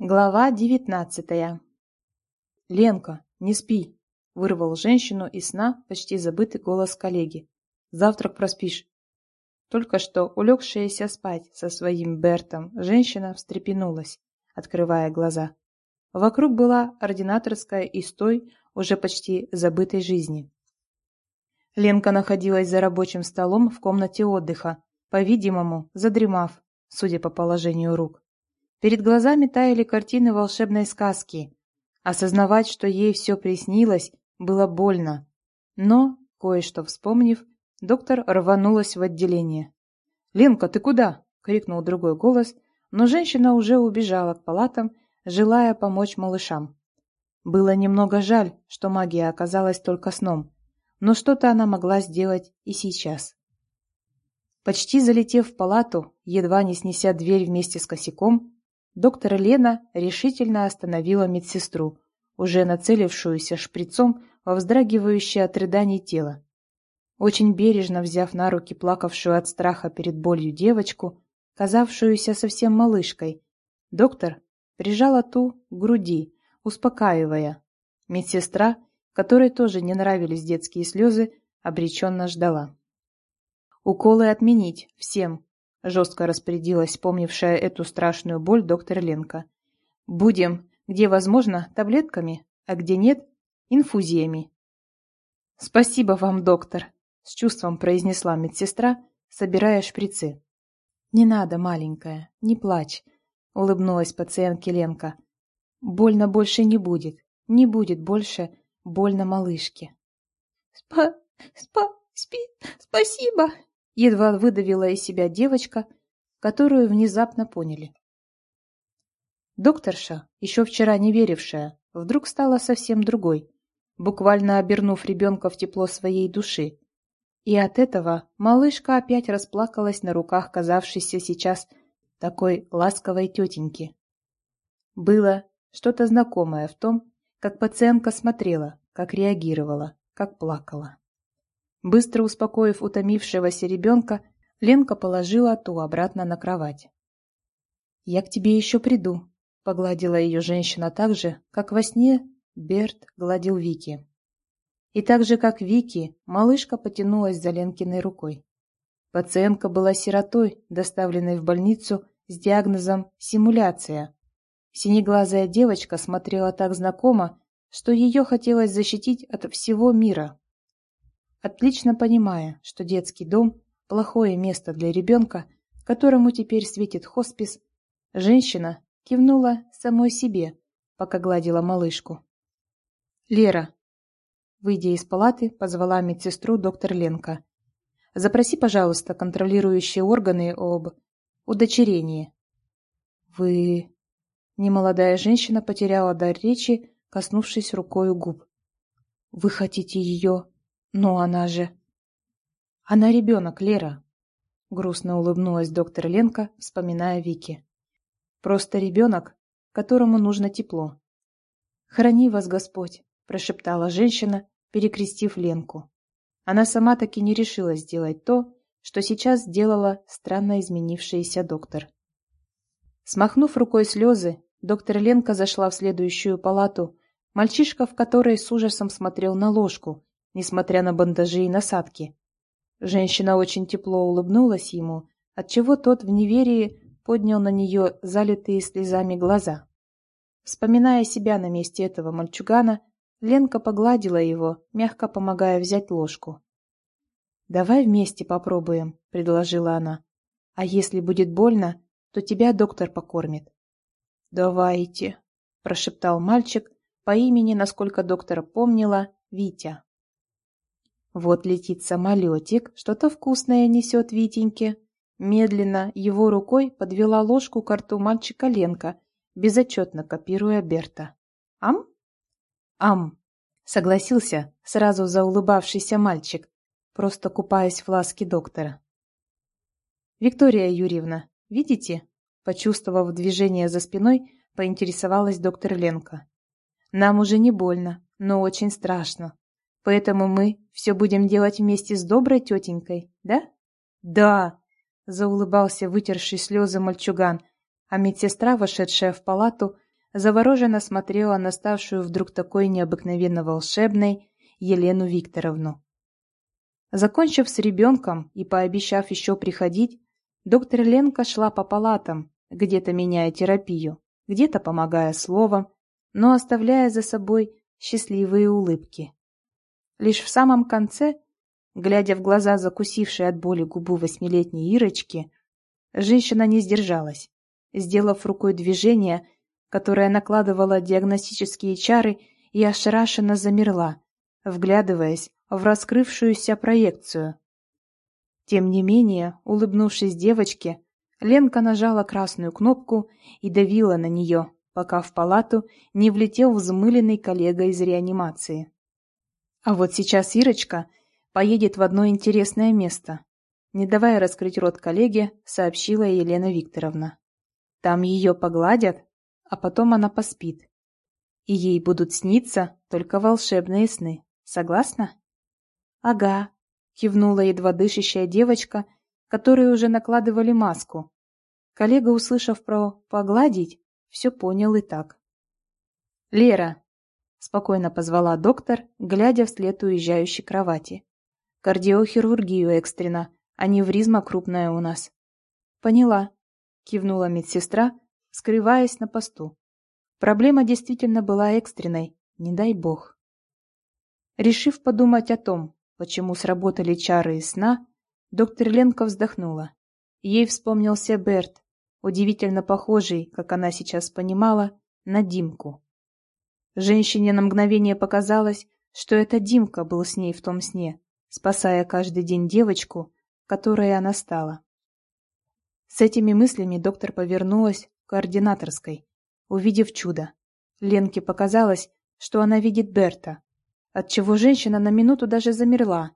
Глава девятнадцатая. «Ленка, не спи!» — вырвал женщину из сна почти забытый голос коллеги. «Завтрак проспишь». Только что улегшаяся спать со своим Бертом женщина встрепенулась, открывая глаза. Вокруг была ординаторская и стой уже почти забытой жизни. Ленка находилась за рабочим столом в комнате отдыха, по-видимому, задремав, судя по положению рук. Перед глазами таяли картины волшебной сказки. Осознавать, что ей все приснилось, было больно. Но, кое-что вспомнив, доктор рванулась в отделение. «Ленка, ты куда?» — крикнул другой голос, но женщина уже убежала к палатам, желая помочь малышам. Было немного жаль, что магия оказалась только сном, но что-то она могла сделать и сейчас. Почти залетев в палату, едва не снеся дверь вместе с косяком, Доктор Лена решительно остановила медсестру, уже нацелившуюся шприцом во вздрагивающее от рыданий тело. Очень бережно взяв на руки плакавшую от страха перед болью девочку, казавшуюся совсем малышкой, доктор прижала ту к груди, успокаивая. Медсестра, которой тоже не нравились детские слезы, обреченно ждала. «Уколы отменить всем», жестко распорядилась помнившая эту страшную боль доктор Ленка. «Будем, где возможно, таблетками, а где нет, инфузиями». «Спасибо вам, доктор», — с чувством произнесла медсестра, собирая шприцы. «Не надо, маленькая, не плачь», — улыбнулась пациентке Ленка. «Больно больше не будет, не будет больше больно малышке». «Спа... спа... спи... спасибо», едва выдавила из себя девочка, которую внезапно поняли. Докторша, еще вчера не верившая, вдруг стала совсем другой, буквально обернув ребенка в тепло своей души. И от этого малышка опять расплакалась на руках казавшейся сейчас такой ласковой тетеньки. Было что-то знакомое в том, как пациентка смотрела, как реагировала, как плакала. Быстро успокоив утомившегося ребенка, Ленка положила ту обратно на кровать. «Я к тебе еще приду», — погладила ее женщина так же, как во сне Берт гладил Вики. И так же, как Вики, малышка потянулась за Ленкиной рукой. Пациентка была сиротой, доставленной в больницу с диагнозом «симуляция». Синеглазая девочка смотрела так знакомо, что ее хотелось защитить от всего мира. Отлично понимая, что детский дом – плохое место для ребенка, которому теперь светит хоспис, женщина кивнула самой себе, пока гладила малышку. «Лера!» Выйдя из палаты, позвала медсестру доктор Ленка. «Запроси, пожалуйста, контролирующие органы об удочерении». «Вы...» Немолодая женщина потеряла дар речи, коснувшись рукой губ. «Вы хотите ее...» Но она же... Она ребенок, Лера. Грустно улыбнулась доктор Ленка, вспоминая Вики. Просто ребенок, которому нужно тепло. «Храни вас Господь», – прошептала женщина, перекрестив Ленку. Она сама таки не решила сделать то, что сейчас сделала странно изменившийся доктор. Смахнув рукой слезы, доктор Ленка зашла в следующую палату, мальчишка в которой с ужасом смотрел на ложку, несмотря на бандажи и насадки. Женщина очень тепло улыбнулась ему, отчего тот в неверии поднял на нее залитые слезами глаза. Вспоминая себя на месте этого мальчугана, Ленка погладила его, мягко помогая взять ложку. «Давай вместе попробуем», — предложила она. «А если будет больно, то тебя доктор покормит». «Давайте», — прошептал мальчик по имени, насколько доктора помнила, Витя. Вот летит самолетик, что-то вкусное несет Витеньке. Медленно его рукой подвела ложку к рту мальчика Ленка, безотчетно копируя Берта. «Ам?» «Ам!» — согласился сразу заулыбавшийся мальчик, просто купаясь в ласке доктора. «Виктория Юрьевна, видите?» Почувствовав движение за спиной, поинтересовалась доктор Ленка. «Нам уже не больно, но очень страшно. Поэтому мы все будем делать вместе с доброй тетенькой, да? Да, заулыбался вытерший слезы мальчуган, а медсестра, вошедшая в палату, завороженно смотрела на ставшую вдруг такой необыкновенно волшебной Елену Викторовну. Закончив с ребенком и пообещав еще приходить, доктор Ленка шла по палатам, где-то меняя терапию, где-то помогая словом, но оставляя за собой счастливые улыбки. Лишь в самом конце, глядя в глаза закусившей от боли губу восьмилетней Ирочки, женщина не сдержалась, сделав рукой движение, которое накладывало диагностические чары и ошарашенно замерла, вглядываясь в раскрывшуюся проекцию. Тем не менее, улыбнувшись девочке, Ленка нажала красную кнопку и давила на нее, пока в палату не влетел взмыленный коллега из реанимации. А вот сейчас Ирочка поедет в одно интересное место. Не давая раскрыть рот коллеге, сообщила Елена Викторовна. Там ее погладят, а потом она поспит. И ей будут сниться только волшебные сны. Согласна? Ага, кивнула едва дышащая девочка, которой уже накладывали маску. Коллега, услышав про «погладить», все понял и так. «Лера!» — спокойно позвала доктор, глядя вслед уезжающей кровати. «Кардиохирургию экстренно, аневризма крупная у нас». «Поняла», — кивнула медсестра, скрываясь на посту. Проблема действительно была экстренной, не дай бог. Решив подумать о том, почему сработали чары из сна, доктор Ленка вздохнула. Ей вспомнился Берт, удивительно похожий, как она сейчас понимала, на Димку. Женщине на мгновение показалось, что это Димка был с ней в том сне, спасая каждый день девочку, которой она стала. С этими мыслями доктор повернулась к координаторской, увидев чудо. Ленке показалось, что она видит Берта, отчего женщина на минуту даже замерла.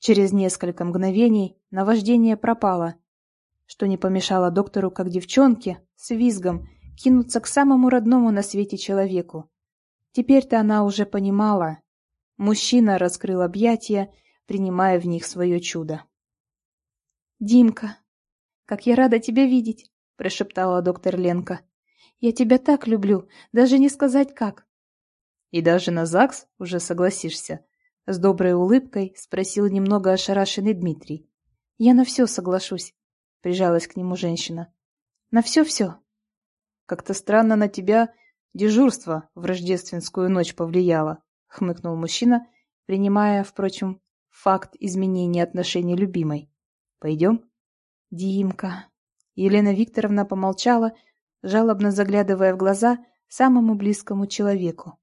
Через несколько мгновений наваждение пропало, что не помешало доктору, как девчонке, с визгом, кинуться к самому родному на свете человеку. Теперь-то она уже понимала. Мужчина раскрыл объятия, принимая в них свое чудо. «Димка, как я рада тебя видеть!» — прошептала доктор Ленка. «Я тебя так люблю, даже не сказать как. И даже на ЗАГС уже согласишься? С доброй улыбкой спросил немного ошарашенный Дмитрий. Я на все соглашусь, прижалась к нему женщина. На все-все. Как-то странно на тебя дежурство в рождественскую ночь повлияло, хмыкнул мужчина, принимая, впрочем, факт изменения отношений любимой. Пойдем? Димка. Елена Викторовна помолчала, жалобно заглядывая в глаза самому близкому человеку.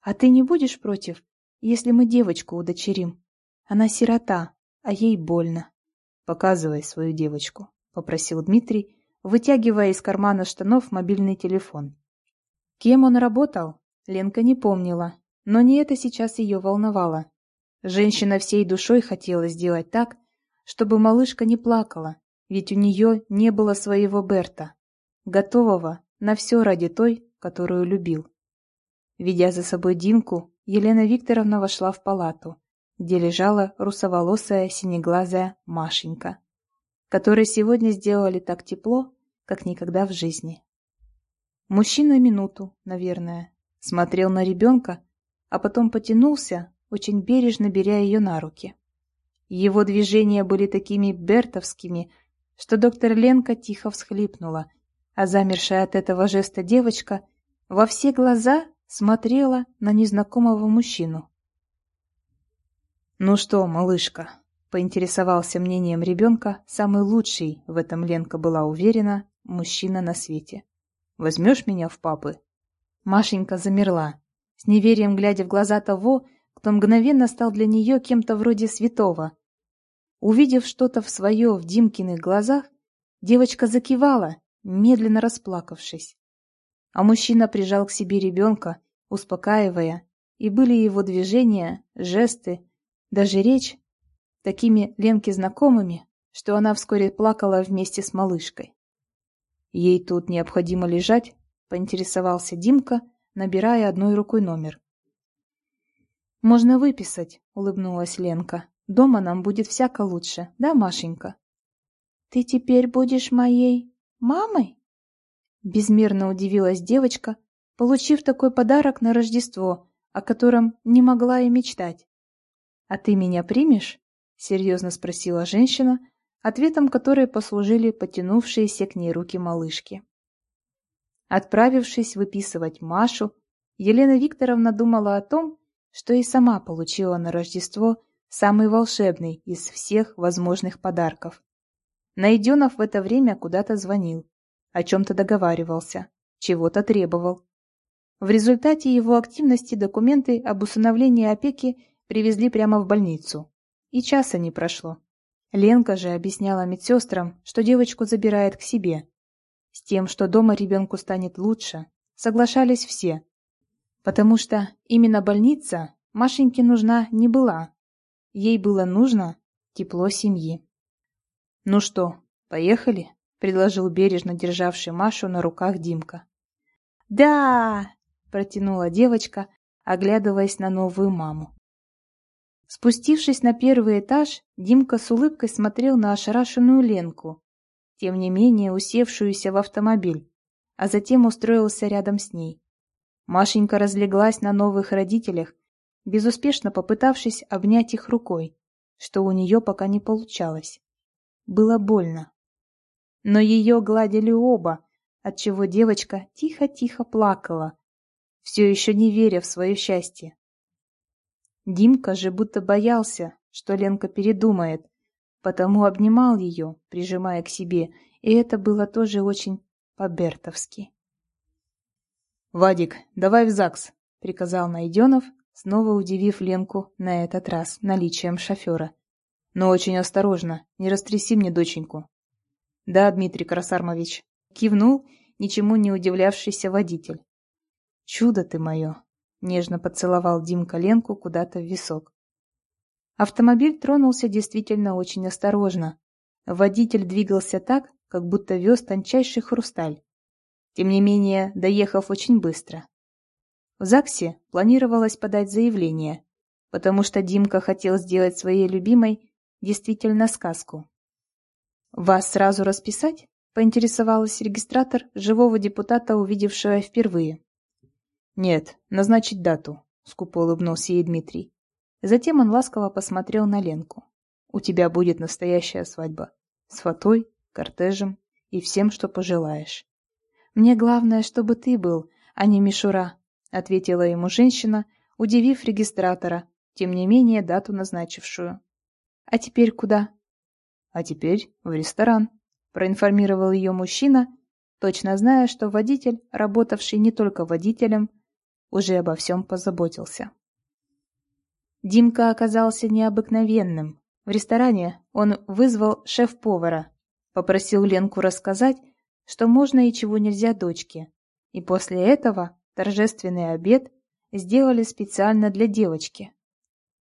А ты не будешь против, если мы девочку удочерим? Она сирота, а ей больно. Показывай свою девочку, попросил Дмитрий, вытягивая из кармана штанов мобильный телефон. Кем он работал, Ленка не помнила, но не это сейчас ее волновало. Женщина всей душой хотела сделать так, чтобы малышка не плакала, ведь у нее не было своего Берта, готового на все ради той, которую любил. Ведя за собой Димку, Елена Викторовна вошла в палату, где лежала русоволосая синеглазая Машенька, которой сегодня сделали так тепло, как никогда в жизни. Мужчина минуту, наверное, смотрел на ребенка, а потом потянулся, очень бережно беря ее на руки. Его движения были такими бертовскими, что доктор Ленка тихо всхлипнула, а замершая от этого жеста девочка во все глаза смотрела на незнакомого мужчину. «Ну что, малышка?» — поинтересовался мнением ребенка, самый лучший, в этом Ленка была уверена, мужчина на свете. «Возьмешь меня в папы?» Машенька замерла, с неверием глядя в глаза того, кто мгновенно стал для нее кем-то вроде святого. Увидев что-то в свое в Димкиных глазах, девочка закивала, медленно расплакавшись а мужчина прижал к себе ребенка, успокаивая, и были его движения, жесты, даже речь такими Ленке знакомыми, что она вскоре плакала вместе с малышкой. «Ей тут необходимо лежать?» — поинтересовался Димка, набирая одной рукой номер. «Можно выписать», — улыбнулась Ленка. «Дома нам будет всяко лучше, да, Машенька?» «Ты теперь будешь моей мамой?» Безмерно удивилась девочка, получив такой подарок на Рождество, о котором не могла и мечтать. «А ты меня примешь?» — серьезно спросила женщина, ответом которой послужили потянувшиеся к ней руки малышки. Отправившись выписывать Машу, Елена Викторовна думала о том, что и сама получила на Рождество самый волшебный из всех возможных подарков. Найденов в это время куда-то звонил, о чем-то договаривался, чего-то требовал. В результате его активности документы об усыновлении опеки привезли прямо в больницу. И часа не прошло. Ленка же объясняла медсестрам, что девочку забирает к себе. С тем, что дома ребенку станет лучше, соглашались все. Потому что именно больница Машеньке нужна не была. Ей было нужно тепло семьи. «Ну что, поехали?» — предложил бережно державший Машу на руках Димка. «Да!» — протянула девочка, оглядываясь на новую маму. Спустившись на первый этаж, Димка с улыбкой смотрел на ошарашенную Ленку, тем не менее усевшуюся в автомобиль, а затем устроился рядом с ней. Машенька разлеглась на новых родителях, безуспешно попытавшись обнять их рукой, что у нее пока не получалось. Было больно. Но ее гладили оба, отчего девочка тихо-тихо плакала, все еще не веря в свое счастье. Димка же будто боялся, что Ленка передумает, потому обнимал ее, прижимая к себе, и это было тоже очень по-бертовски. «Вадик, давай в ЗАГС», — приказал Найденов, снова удивив Ленку на этот раз наличием шофера. «Но очень осторожно, не растряси мне доченьку». «Да, Дмитрий Красармович», — кивнул ничему не удивлявшийся водитель. «Чудо ты мое!» Нежно поцеловал Димка Ленку куда-то в висок. Автомобиль тронулся действительно очень осторожно. Водитель двигался так, как будто вез тончайший хрусталь. Тем не менее, доехав очень быстро. В ЗАГСе планировалось подать заявление, потому что Димка хотел сделать своей любимой действительно сказку. «Вас сразу расписать?» — поинтересовалась регистратор живого депутата, увидевшего впервые. «Нет, назначить дату», — скупо улыбнулся ей Дмитрий. Затем он ласково посмотрел на Ленку. «У тебя будет настоящая свадьба. С фатой, кортежем и всем, что пожелаешь». «Мне главное, чтобы ты был, а не мишура», — ответила ему женщина, удивив регистратора, тем не менее дату назначившую. «А теперь куда?» «А теперь в ресторан», — проинформировал ее мужчина, точно зная, что водитель, работавший не только водителем, уже обо всем позаботился. Димка оказался необыкновенным. В ресторане он вызвал шеф-повара, попросил Ленку рассказать, что можно и чего нельзя дочке. И после этого торжественный обед сделали специально для девочки.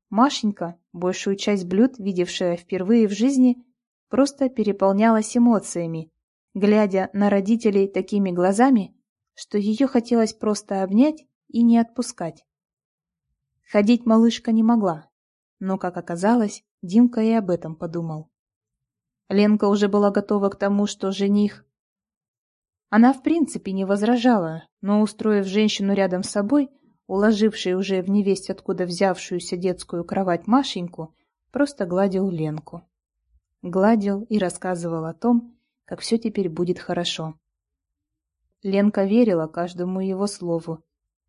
Машенька, большую часть блюд, видевшая впервые в жизни, просто переполнялась эмоциями, глядя на родителей такими глазами, что ее хотелось просто обнять и не отпускать. Ходить малышка не могла, но, как оказалось, Димка и об этом подумал. Ленка уже была готова к тому, что жених... Она в принципе не возражала, но, устроив женщину рядом с собой, уложившей уже в невесть откуда взявшуюся детскую кровать Машеньку, просто гладил Ленку. Гладил и рассказывал о том, как все теперь будет хорошо. Ленка верила каждому его слову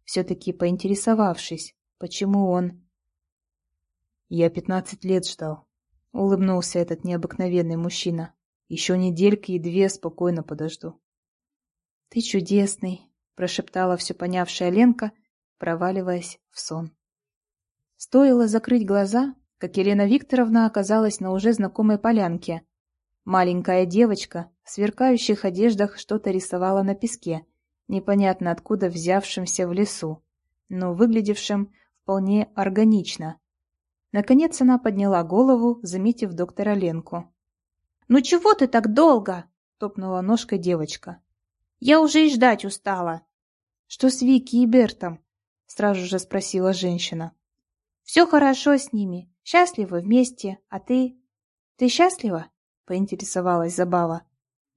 все-таки поинтересовавшись, почему он... «Я пятнадцать лет ждал», — улыбнулся этот необыкновенный мужчина. «Еще недельки и две спокойно подожду». «Ты чудесный», — прошептала все понявшая Ленка, проваливаясь в сон. Стоило закрыть глаза, как Елена Викторовна оказалась на уже знакомой полянке. Маленькая девочка в сверкающих одеждах что-то рисовала на песке — непонятно откуда взявшимся в лесу, но выглядевшим вполне органично. Наконец она подняла голову, заметив доктора Ленку. «Ну чего ты так долго?» — топнула ножкой девочка. «Я уже и ждать устала». «Что с Вики и Бертом?» — сразу же спросила женщина. «Все хорошо с ними, счастливы вместе, а ты...» «Ты счастлива?» — поинтересовалась Забава.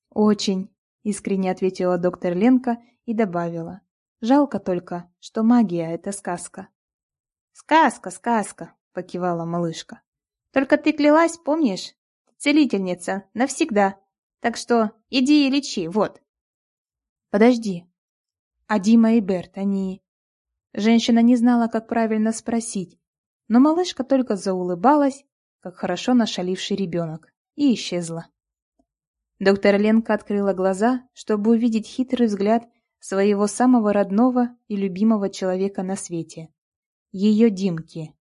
«Очень», — искренне ответила доктор Ленка и добавила. Жалко только, что магия — это сказка. Сказка, сказка, покивала малышка. Только ты клялась, помнишь? Целительница, навсегда. Так что иди и лечи, вот. Подожди. А Дима и Берт, они... Женщина не знала, как правильно спросить, но малышка только заулыбалась, как хорошо нашаливший ребенок, и исчезла. Доктор Ленка открыла глаза, чтобы увидеть хитрый взгляд своего самого родного и любимого человека на свете. Ее Димки.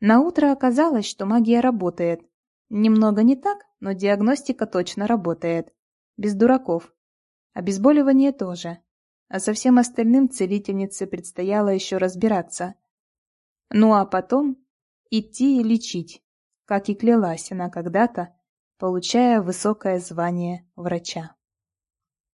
Наутро оказалось, что магия работает. Немного не так, но диагностика точно работает. Без дураков. Обезболивание тоже. А со всем остальным целительнице предстояло еще разбираться. Ну а потом идти и лечить, как и клялась она когда-то, получая высокое звание врача.